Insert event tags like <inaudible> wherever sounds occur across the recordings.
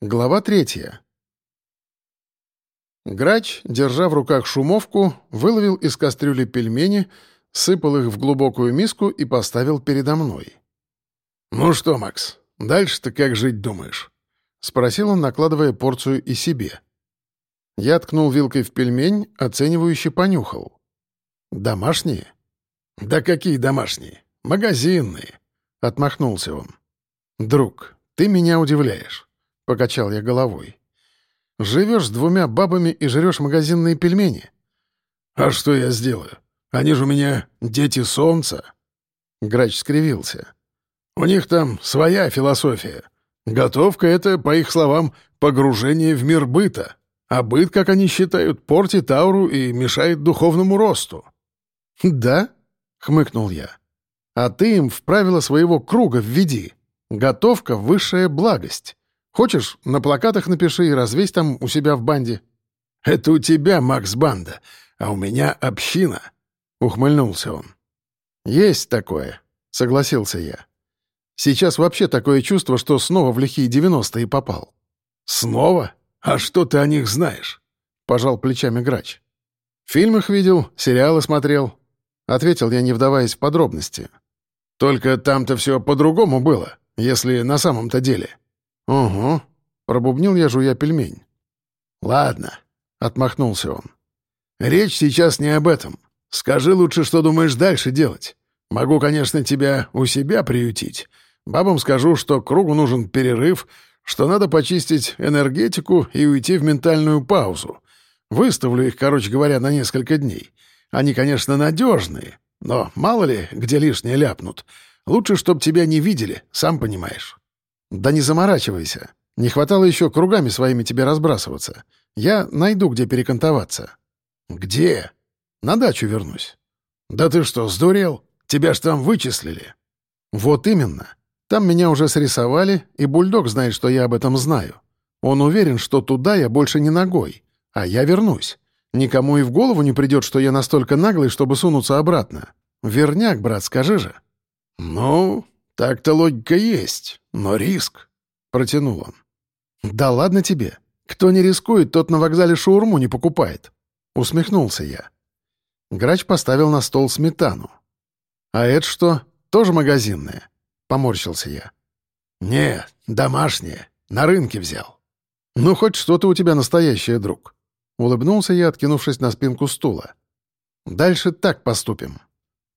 Глава третья. Грач, держа в руках шумовку, выловил из кастрюли пельмени, сыпал их в глубокую миску и поставил передо мной. «Ну что, Макс, дальше-то как жить думаешь?» — спросил он, накладывая порцию и себе. Я ткнул вилкой в пельмень, оценивающе понюхал. «Домашние?» «Да какие домашние? Магазинные!» — отмахнулся он. «Друг, ты меня удивляешь». — покачал я головой. «Живешь с двумя бабами и жрешь магазинные пельмени?» «А что я сделаю? Они же у меня дети солнца!» Грач скривился. «У них там своя философия. Готовка — это, по их словам, погружение в мир быта. А быт, как они считают, портит ауру и мешает духовному росту». «Да?» — хмыкнул я. «А ты им в правила своего круга введи. Готовка — высшая благость. Хочешь, на плакатах напиши и развесь там у себя в банде». «Это у тебя, Макс, банда, а у меня община», — ухмыльнулся он. «Есть такое», — согласился я. «Сейчас вообще такое чувство, что снова в лихие девяностые попал». «Снова? А что ты о них знаешь?» — пожал плечами грач. «В фильмах видел, сериалы смотрел», — ответил я, не вдаваясь в подробности. «Только там-то все по-другому было, если на самом-то деле». «Угу», — пробубнил я, жуя пельмень. «Ладно», — отмахнулся он. «Речь сейчас не об этом. Скажи лучше, что думаешь дальше делать. Могу, конечно, тебя у себя приютить. Бабам скажу, что кругу нужен перерыв, что надо почистить энергетику и уйти в ментальную паузу. Выставлю их, короче говоря, на несколько дней. Они, конечно, надежные, но мало ли, где лишнее ляпнут. Лучше, чтоб тебя не видели, сам понимаешь». «Да не заморачивайся. Не хватало еще кругами своими тебе разбрасываться. Я найду, где перекантоваться». «Где?» «На дачу вернусь». «Да ты что, сдурел? Тебя ж там вычислили». «Вот именно. Там меня уже срисовали, и бульдог знает, что я об этом знаю. Он уверен, что туда я больше не ногой, а я вернусь. Никому и в голову не придет, что я настолько наглый, чтобы сунуться обратно. Верняк, брат, скажи же». «Ну, так-то логика есть, но риск», — протянул он. «Да ладно тебе. Кто не рискует, тот на вокзале шаурму не покупает», — усмехнулся я. Грач поставил на стол сметану. «А это что, тоже магазинное?» — поморщился я. «Не, домашнее. На рынке взял». «Ну, хоть что-то у тебя настоящее, друг». Улыбнулся я, откинувшись на спинку стула. «Дальше так поступим.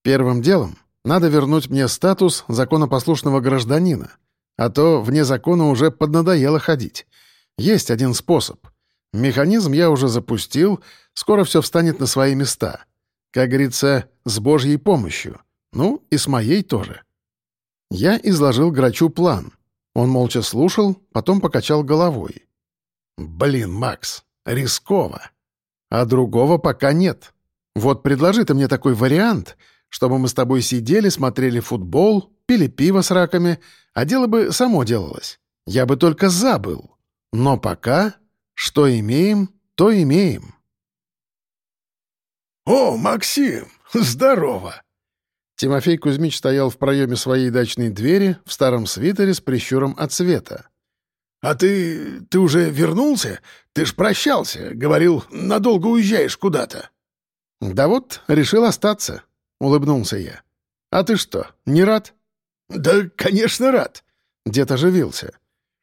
Первым делом надо вернуть мне статус законопослушного гражданина, а то вне закона уже поднадоело ходить. Есть один способ. Механизм я уже запустил, скоро все встанет на свои места. Как говорится, с Божьей помощью. Ну, и с моей тоже. Я изложил Грачу план. Он молча слушал, потом покачал головой. «Блин, Макс, рисково. А другого пока нет. Вот предложи ты мне такой вариант — чтобы мы с тобой сидели, смотрели футбол, пили пиво с раками, а дело бы само делалось. Я бы только забыл. Но пока что имеем, то имеем. «О, Максим, здорово!» Тимофей Кузьмич стоял в проеме своей дачной двери в старом свитере с прищуром от света. «А ты... ты уже вернулся? Ты ж прощался. Говорил, надолго уезжаешь куда-то». «Да вот, решил остаться. — улыбнулся я. «А ты что, не рад?» «Да, конечно, рад», — дед оживился.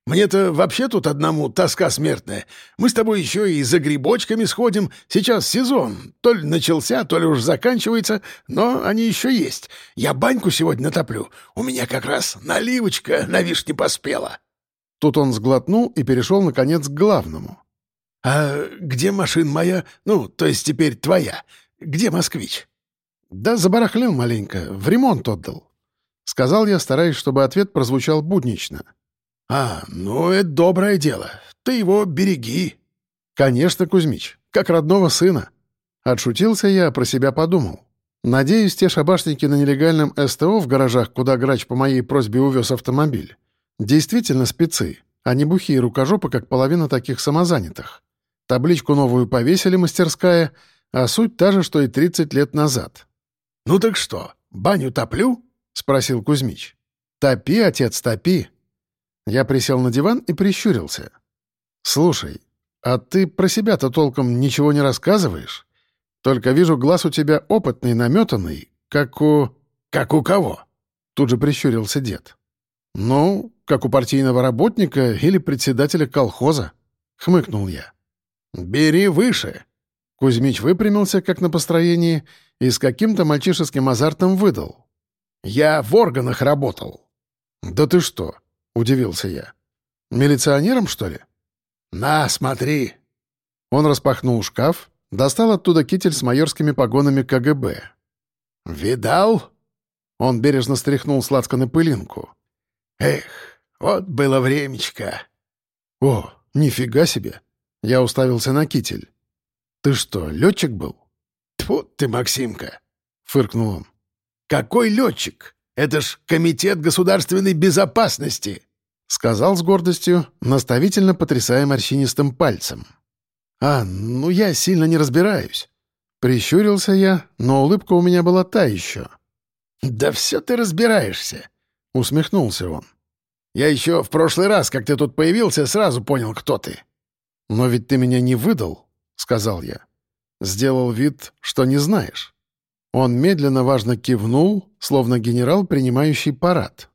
«Мне-то вообще тут одному тоска смертная. Мы с тобой еще и за грибочками сходим. Сейчас сезон. То ли начался, то ли уж заканчивается, но они еще есть. Я баньку сегодня натоплю. У меня как раз наливочка на вишне поспела». Тут он сглотнул и перешел, наконец, к главному. «А где машина моя? Ну, то есть теперь твоя. Где москвич?» «Да забарахлил маленько, в ремонт отдал», — сказал я, стараясь, чтобы ответ прозвучал буднично. «А, ну, это доброе дело. Ты его береги». «Конечно, Кузьмич, как родного сына». Отшутился я, про себя подумал. Надеюсь, те шабашники на нелегальном СТО в гаражах, куда грач по моей просьбе увез автомобиль, действительно спецы, а не бухие рукожопы, как половина таких самозанятых. Табличку новую повесили мастерская, а суть та же, что и 30 лет назад. «Ну так что, баню топлю?» — спросил Кузьмич. «Топи, отец, топи!» Я присел на диван и прищурился. «Слушай, а ты про себя-то толком ничего не рассказываешь? Только вижу, глаз у тебя опытный, наметанный, как у...» «Как у кого?» — тут же прищурился дед. «Ну, как у партийного работника или председателя колхоза», — хмыкнул я. «Бери выше!» Кузьмич выпрямился, как на построении, и с каким-то мальчишеским азартом выдал. «Я в органах работал». «Да ты что?» — удивился я. «Милиционером, что ли?» «На, смотри!» Он распахнул шкаф, достал оттуда китель с майорскими погонами КГБ. «Видал?» Он бережно стряхнул с на пылинку. «Эх, вот было времечко!» «О, нифига себе!» Я уставился на китель. «Ты что, летчик был?» Тьфу ты, Максимка!» — фыркнул он. «Какой летчик? Это ж Комитет государственной безопасности!» — сказал с гордостью, наставительно потрясая морщинистым пальцем. «А, ну я сильно не разбираюсь». Прищурился я, но улыбка у меня была та еще. «Да все ты разбираешься», — усмехнулся он. «Я еще в прошлый раз, как ты тут появился, сразу понял, кто ты». «Но ведь ты меня не выдал», — сказал я. Сделал вид, что не знаешь. Он медленно важно кивнул, словно генерал, принимающий парад.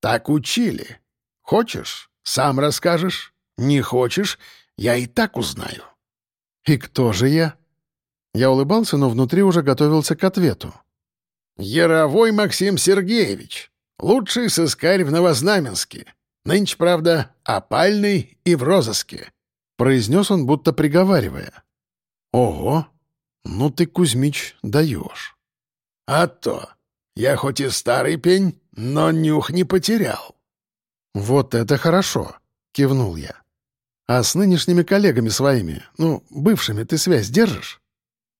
«Так учили. Хочешь, сам расскажешь. Не хочешь, я и так узнаю». «И кто же я?» Я улыбался, но внутри уже готовился к ответу. «Яровой Максим Сергеевич, лучший сыскарь в Новознаменске. Нынче, правда, опальный и в розыске», — произнес он, будто приговаривая. «Ого! Ну ты, Кузьмич, даешь». «А то! Я хоть и старый пень, но нюх не потерял». «Вот это хорошо!» — кивнул я. «А с нынешними коллегами своими, ну, бывшими, ты связь держишь?»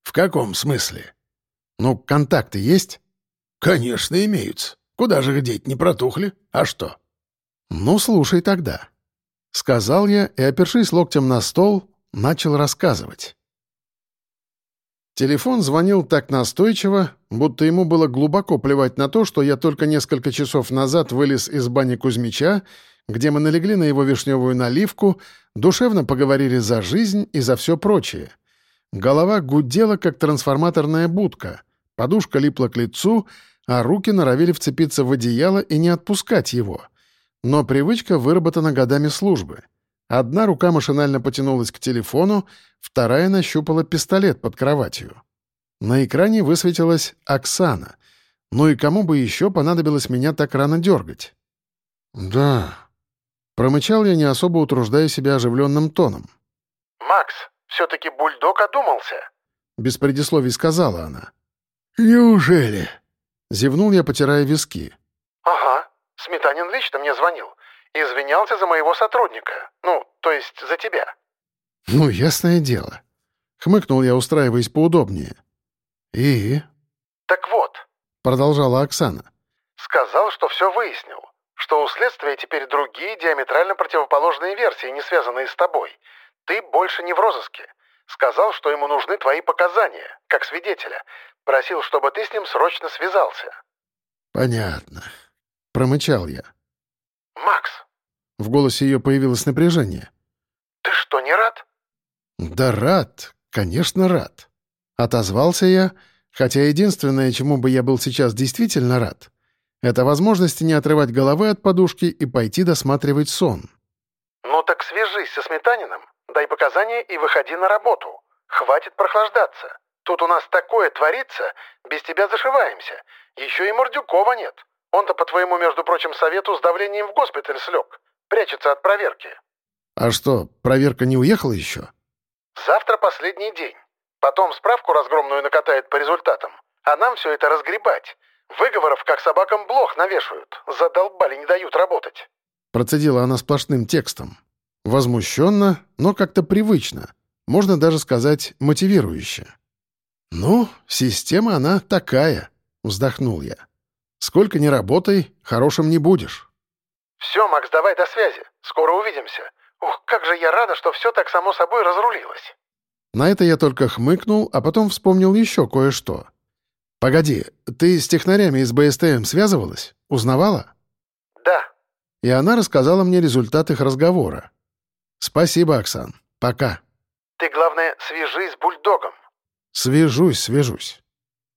«В каком смысле?» «Ну, контакты есть?» «Конечно, имеются. Куда же деть, не протухли? А что?» «Ну, слушай тогда». Сказал я и, опершись локтем на стол, начал рассказывать. Телефон звонил так настойчиво, будто ему было глубоко плевать на то, что я только несколько часов назад вылез из бани Кузьмича, где мы налегли на его вишневую наливку, душевно поговорили за жизнь и за все прочее. Голова гудела, как трансформаторная будка, подушка липла к лицу, а руки норовили вцепиться в одеяло и не отпускать его. Но привычка выработана годами службы. Одна рука машинально потянулась к телефону, вторая нащупала пистолет под кроватью. На экране высветилась Оксана. Ну и кому бы еще понадобилось меня так рано дергать? «Да», — промычал я, не особо утруждая себя оживленным тоном. «Макс, все-таки бульдог одумался?» — без предисловий сказала она. «Неужели?» — зевнул я, потирая виски. «Ага, Сметанин лично мне звонил. Извинялся за моего сотрудника. Ну, то есть за тебя». «Ну, ясное дело». Хмыкнул я, устраиваясь поудобнее. «И?» «Так вот», — продолжала Оксана. «Сказал, что все выяснил. Что у следствия теперь другие диаметрально противоположные версии, не связанные с тобой. Ты больше не в розыске. Сказал, что ему нужны твои показания, как свидетеля. Просил, чтобы ты с ним срочно связался». «Понятно», — промычал я. «Макс!» В голосе ее появилось напряжение. «Ты что, не рад?» «Да рад, конечно, рад». Отозвался я, хотя единственное, чему бы я был сейчас действительно рад, это возможности не отрывать головы от подушки и пойти досматривать сон. «Ну так свяжись со Сметаниным, дай показания и выходи на работу. Хватит прохлаждаться. Тут у нас такое творится, без тебя зашиваемся. Еще и Мордюкова нет. Он-то, по твоему, между прочим, совету с давлением в госпиталь слег. Прячется от проверки». «А что, проверка не уехала еще?» «Завтра последний день. Потом справку разгромную накатает по результатам. А нам все это разгребать. Выговоров, как собакам, блох навешивают. Задолбали, не дают работать». Процедила она сплошным текстом. Возмущенно, но как-то привычно. Можно даже сказать, мотивирующе. «Ну, система она такая», — вздохнул я. Сколько ни работай, хорошим не будешь. Все, Макс, давай до связи. Скоро увидимся. Ух, как же я рада, что все так само собой разрулилось. На это я только хмыкнул, а потом вспомнил еще кое-что. «Погоди, ты с технарями из БСТМ связывалась? Узнавала?» «Да». И она рассказала мне результат их разговора. «Спасибо, Оксан. Пока». «Ты, главное, свяжись с бульдогом». «Свяжусь, свяжусь».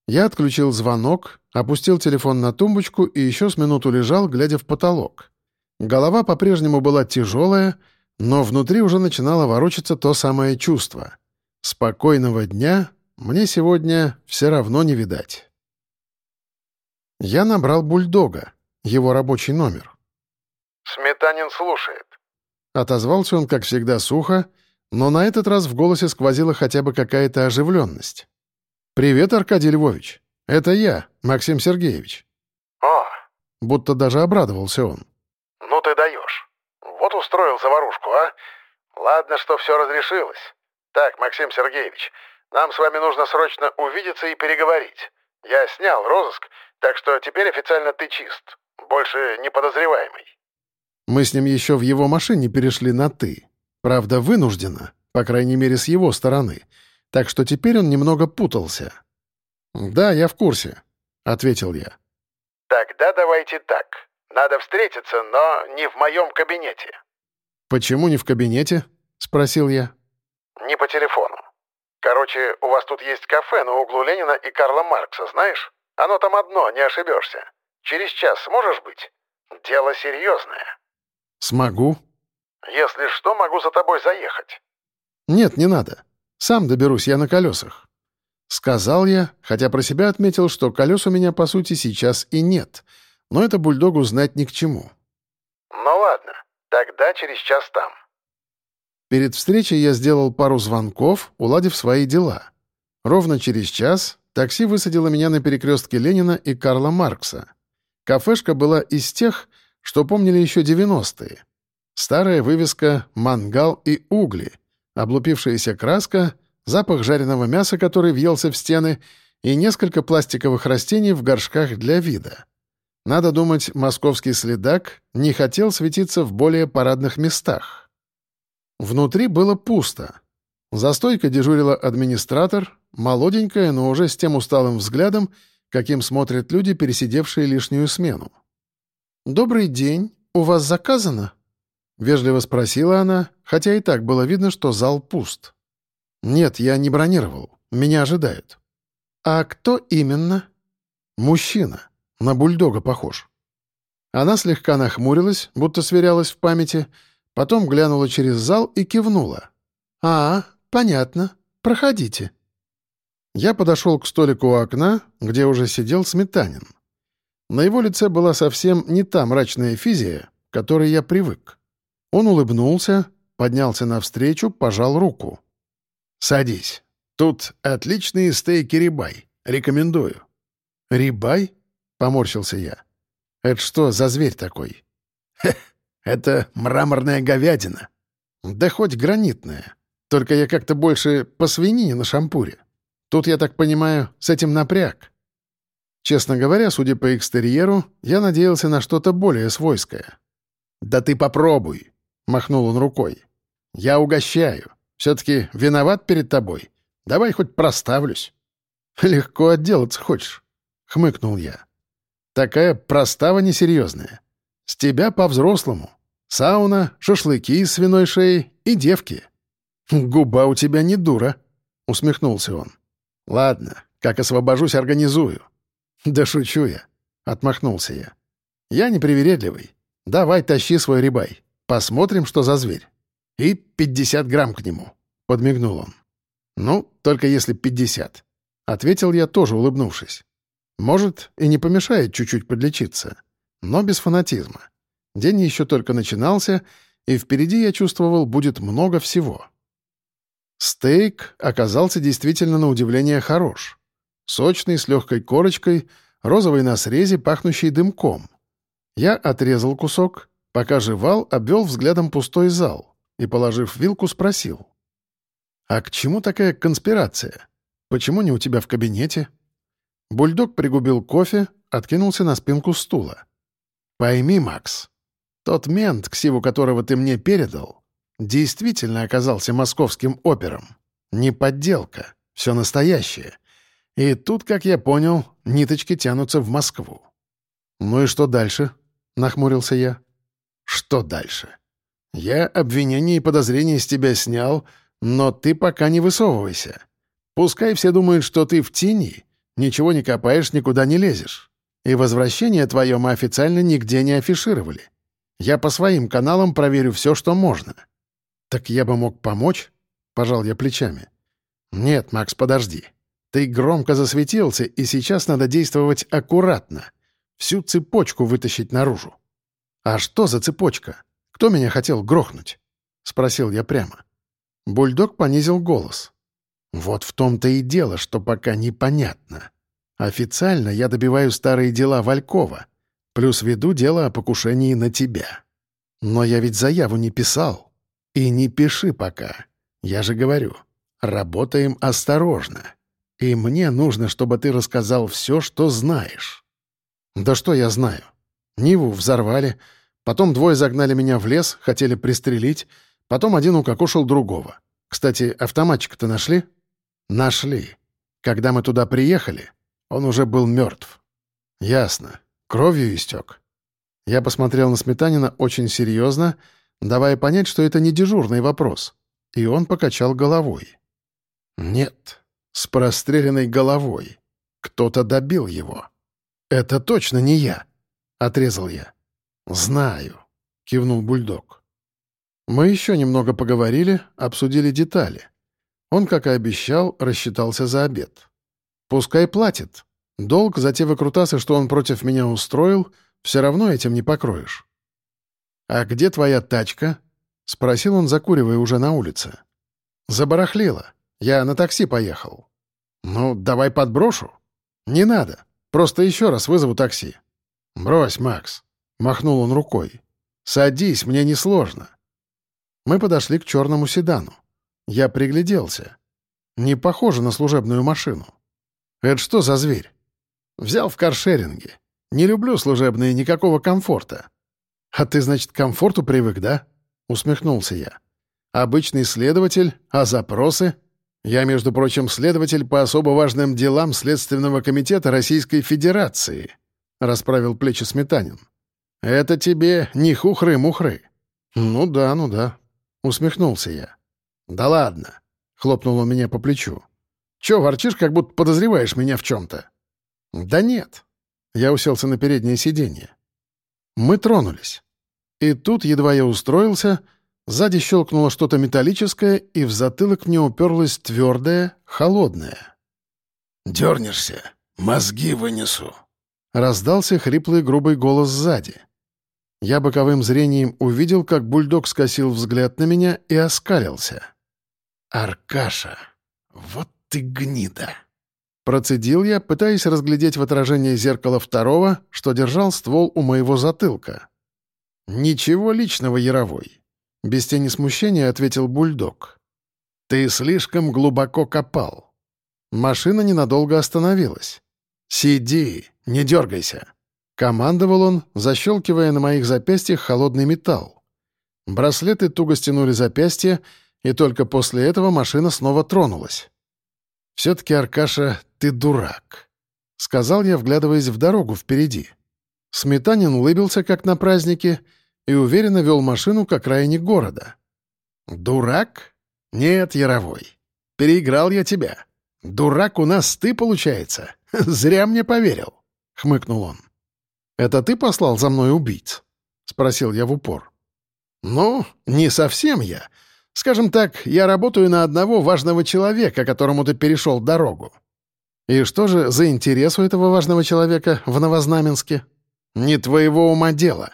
Я отключил звонок, опустил телефон на тумбочку и еще с минуту лежал, глядя в потолок. Голова по-прежнему была тяжелая, но внутри уже начинало ворочаться то самое чувство. Спокойного дня мне сегодня все равно не видать. Я набрал бульдога, его рабочий номер. «Сметанин слушает». Отозвался он, как всегда, сухо, но на этот раз в голосе сквозила хотя бы какая-то оживленность. «Привет, Аркадий Львович. Это я, Максим Сергеевич». «О!» Будто даже обрадовался он. «Ну ты даешь. Вот устроил заварушку, а? Ладно, что все разрешилось. Так, Максим Сергеевич, нам с вами нужно срочно увидеться и переговорить. Я снял розыск, так что теперь официально ты чист. Больше не подозреваемый». Мы с ним еще в его машине перешли на «ты». Правда, вынужденно, по крайней мере, с его стороны. Так что теперь он немного путался. «Да, я в курсе», — ответил я. «Тогда давайте так. Надо встретиться, но не в моем кабинете». «Почему не в кабинете?» — спросил я. «Не по телефону. Короче, у вас тут есть кафе на углу Ленина и Карла Маркса, знаешь? Оно там одно, не ошибешься. Через час сможешь быть? Дело серьезное». «Смогу». «Если что, могу за тобой заехать». «Нет, не надо. Сам доберусь я на колесах». Сказал я, хотя про себя отметил, что колес у меня, по сути, сейчас и нет. Но это бульдогу знать ни к чему. «Ну ладно, тогда через час там». Перед встречей я сделал пару звонков, уладив свои дела. Ровно через час такси высадило меня на перекрестке Ленина и Карла Маркса. Кафешка была из тех, что помнили еще 90-е. Старая вывеска «Мангал и угли», облупившаяся краска, запах жареного мяса, который въелся в стены, и несколько пластиковых растений в горшках для вида. Надо думать, московский следак не хотел светиться в более парадных местах. Внутри было пусто. За стойкой дежурила администратор, молоденькая, но уже с тем усталым взглядом, каким смотрят люди, пересидевшие лишнюю смену. «Добрый день. У вас заказано?» — вежливо спросила она, хотя и так было видно, что зал пуст. «Нет, я не бронировал. Меня ожидают». «А кто именно?» «Мужчина. На бульдога похож». Она слегка нахмурилась, будто сверялась в памяти, Потом глянула через зал и кивнула. «А, понятно. Проходите». Я подошел к столику у окна, где уже сидел Сметанин. На его лице была совсем не та мрачная физия, к которой я привык. Он улыбнулся, поднялся навстречу, пожал руку. «Садись. Тут отличные стейки рибай. Рекомендую». «Рибай?» — поморщился я. «Это что за зверь такой?» «Хе, это мраморная говядина. Да хоть гранитная. Только я как-то больше по свинине на шампуре. Тут, я так понимаю, с этим напряг. Честно говоря, судя по экстерьеру, я надеялся на что-то более свойское. «Да ты попробуй!» — махнул он рукой. «Я угощаю. Все-таки виноват перед тобой. Давай хоть проставлюсь». «Легко отделаться хочешь», — хмыкнул я. «Такая простава несерьезная. С тебя по-взрослому. Сауна, шашлыки из свиной шеи и девки. «Губа у тебя не дура», — усмехнулся он. «Ладно, как освобожусь, организую». «Да шучу я», — отмахнулся я. «Я непривередливый. Давай тащи свой рибай. Посмотрим, что за зверь. И пятьдесят грамм к нему», — подмигнул он. «Ну, только если пятьдесят», — ответил я, тоже улыбнувшись. «Может, и не помешает чуть-чуть подлечиться, но без фанатизма. День еще только начинался, и впереди, я чувствовал, будет много всего. Стейк оказался действительно на удивление хорош. Сочный, с легкой корочкой, розовый на срезе, пахнущий дымком. Я отрезал кусок, пока жевал, обвел взглядом пустой зал и, положив вилку, спросил. «А к чему такая конспирация? Почему не у тебя в кабинете?» Бульдог пригубил кофе, откинулся на спинку стула. «Пойми, Макс, тот мент, ксиву которого ты мне передал, действительно оказался московским опером. Не подделка, все настоящее. И тут, как я понял, ниточки тянутся в Москву. «Ну и что дальше?» — нахмурился я. «Что дальше?» Я обвинения и подозрения с тебя снял, но ты пока не высовывайся. Пускай все думают, что ты в тени, ничего не копаешь, никуда не лезешь. И возвращение твое мы официально нигде не афишировали. Я по своим каналам проверю все, что можно». «Так я бы мог помочь?» — пожал я плечами. «Нет, Макс, подожди. Ты громко засветился, и сейчас надо действовать аккуратно. Всю цепочку вытащить наружу». «А что за цепочка? Кто меня хотел грохнуть?» — спросил я прямо. Бульдог понизил голос. «Вот в том-то и дело, что пока непонятно. Официально я добиваю старые дела Валькова, плюс веду дело о покушении на тебя. Но я ведь заяву не писал. И не пиши пока. Я же говорю, работаем осторожно. И мне нужно, чтобы ты рассказал все, что знаешь». «Да что я знаю? Ниву взорвали, потом двое загнали меня в лес, хотели пристрелить, потом один укокошил другого. Кстати, автоматчик-то нашли?» «Нашли. Когда мы туда приехали, он уже был мертв». «Ясно. Кровью истек». Я посмотрел на Сметанина очень серьезно, давая понять, что это не дежурный вопрос. И он покачал головой. «Нет, с простреленной головой. Кто-то добил его». «Это точно не я», — отрезал я. «Знаю», — кивнул бульдог. Мы еще немного поговорили, обсудили детали. Он, как и обещал, рассчитался за обед. Пускай платит. Долг за те выкрутасы, что он против меня устроил, все равно этим не покроешь. «А где твоя тачка?» — спросил он, закуривая уже на улице. «Забарахлила. Я на такси поехал». «Ну, давай подброшу». «Не надо. Просто еще раз вызову такси». «Брось, Макс», — махнул он рукой. «Садись, мне несложно». Мы подошли к черному седану. Я пригляделся. Не похоже на служебную машину. Это что за зверь? Взял в каршеринге. Не люблю служебные, никакого комфорта. А ты, значит, к комфорту привык, да? Усмехнулся я. Обычный следователь, а запросы? Я, между прочим, следователь по особо важным делам Следственного комитета Российской Федерации, расправил плечи Сметанин. Это тебе не хухры-мухры. Ну да, ну да. Усмехнулся я. «Да ладно!» — хлопнул он меня по плечу. «Чё ворчишь, как будто подозреваешь меня в чем-то?» «Да нет». Я уселся на переднее сиденье. Мы тронулись. И тут, едва я устроился, сзади щелкнуло что-то металлическое, и в затылок мне уперлось твердое, холодное. «Дернешься, мозги вынесу», — раздался хриплый грубый голос сзади. Я боковым зрением увидел, как бульдог скосил взгляд на меня и оскалился. «Аркаша, вот ты гнида!» Процедил я, пытаясь разглядеть в отражении зеркала второго, что держал ствол у моего затылка. «Ничего личного, Яровой», — без тени смущения ответил бульдог. «Ты слишком глубоко копал». Машина ненадолго остановилась. «Сиди, не дергайся», — командовал он, защелкивая на моих запястьях холодный металл. Браслеты туго стянули запястья, и только после этого машина снова тронулась. «Все-таки, Аркаша, ты дурак», — сказал я, вглядываясь в дорогу впереди. Сметанин улыбился, как на празднике, и уверенно вел машину к окраине города. «Дурак? Нет, Яровой. Переиграл я тебя. Дурак у нас ты, получается. <laughs> Зря мне поверил», — хмыкнул он. «Это ты послал за мной убийц?» — спросил я в упор. «Ну, не совсем я. Скажем так, я работаю на одного важного человека, которому ты перешел дорогу. И что же за интерес у этого важного человека в Новознаменске? Не твоего ума дело.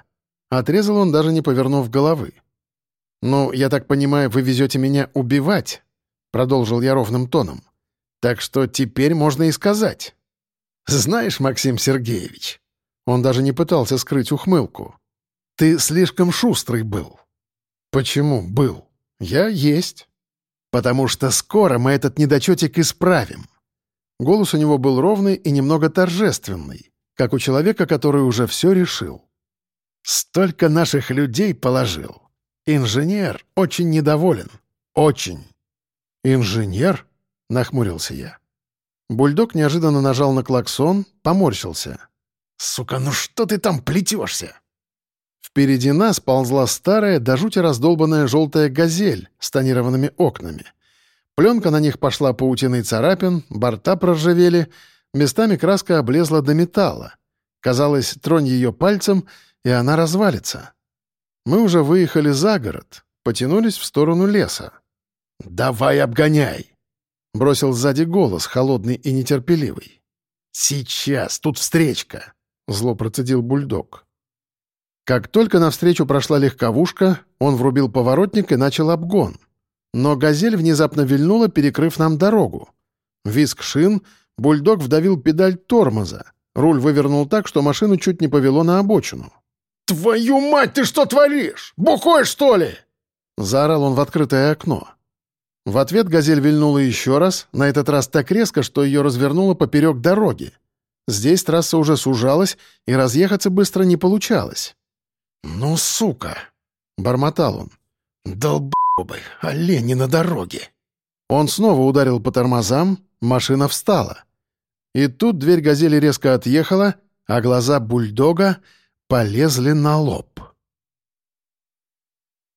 Отрезал он, даже не повернув головы. «Ну, я так понимаю, вы везете меня убивать?» Продолжил я ровным тоном. «Так что теперь можно и сказать. Знаешь, Максим Сергеевич...» Он даже не пытался скрыть ухмылку. «Ты слишком шустрый был». «Почему был?» «Я есть». «Потому что скоро мы этот недочетик исправим». Голос у него был ровный и немного торжественный, как у человека, который уже все решил. «Столько наших людей положил. Инженер очень недоволен. Очень». «Инженер?» — нахмурился я. Бульдог неожиданно нажал на клаксон, поморщился. «Сука, ну что ты там плетешься?» Впереди нас ползла старая, до жути раздолбанная желтая газель с тонированными окнами. Пленка на них пошла паутиной царапин, борта проржавели, местами краска облезла до металла. Казалось, тронь ее пальцем, и она развалится. Мы уже выехали за город, потянулись в сторону леса. «Давай обгоняй!» — бросил сзади голос, холодный и нетерпеливый. «Сейчас, тут встречка!» — зло процедил бульдог. Как только навстречу прошла легковушка, он врубил поворотник и начал обгон. Но «Газель» внезапно вильнула, перекрыв нам дорогу. Виск шин, бульдог вдавил педаль тормоза. Руль вывернул так, что машину чуть не повело на обочину. «Твою мать, ты что творишь? Бухой, что ли?» Заорал он в открытое окно. В ответ «Газель» вильнула еще раз, на этот раз так резко, что ее развернуло поперек дороги. Здесь трасса уже сужалась, и разъехаться быстро не получалось. «Ну, сука!» — бормотал он. «Долб***бы, олени на дороге!» Он снова ударил по тормозам, машина встала. И тут дверь «Газели» резко отъехала, а глаза бульдога полезли на лоб.